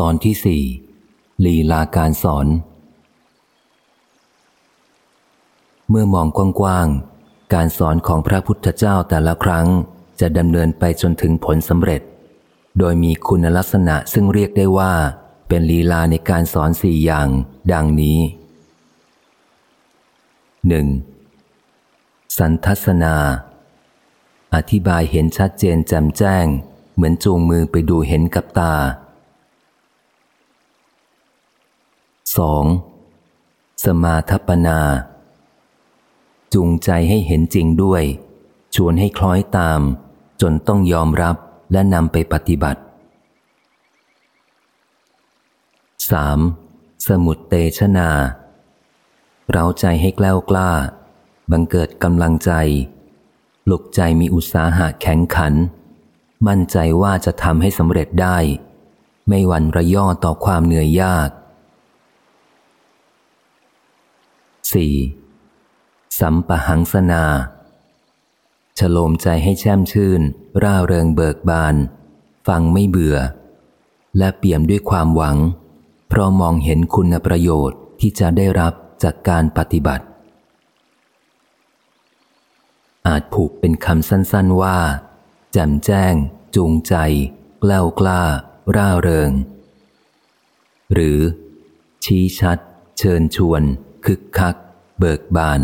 ตอนที่สี่ลีลาการสอน เมื่อมองกว้างๆ การสอนของพระพุทธเจ้าแต่ละครั้งจะดำเนินไปจนถึงผลสำเร็จ โดยมีคุณลักษณะซึ่งเรียกได้ว่า เป็นลีลาในการสอนสี่อย่าง ดังนี้หนึ่งสันทัศนา อธิบายเห็นชัดเจนแจ่มแจ้ง เหมือนจูงมือไปดูเห็นกับตา 2. สมาทปนา จูงใจให้เห็นจริงด้วย ชวนให้คล้อยตาม จนต้องยอมรับและนำไปปฏิบัติ 3. สมุดเตชนาเราใจให้กล้วกล้า บังเกิดกำลังใจปลุกใจมีอุตสาหะแข็งขัน มั่นใจว่าจะทำให้สำเร็จได้ ไม่หวั่นระย่อต่อความเหนื่อยยาก 4. สัมปหังสนา ฉโลมใจให้แช่มชื่น ร่าเริงเบิกบาน ฟังไม่เบื่อ และเปี่ยมด้วยความหวัง เพราะมองเห็นคุณประโยชน์ที่จะได้รับจากการปฏิบัติ อาจผูกเป็นคำสั้นๆว่าแจ่มแจ้ง จูงใจ กล้ากล้า ร่าเริง หรือ ชี้ชัด เชิญชวน คึกคัก เบิกบาน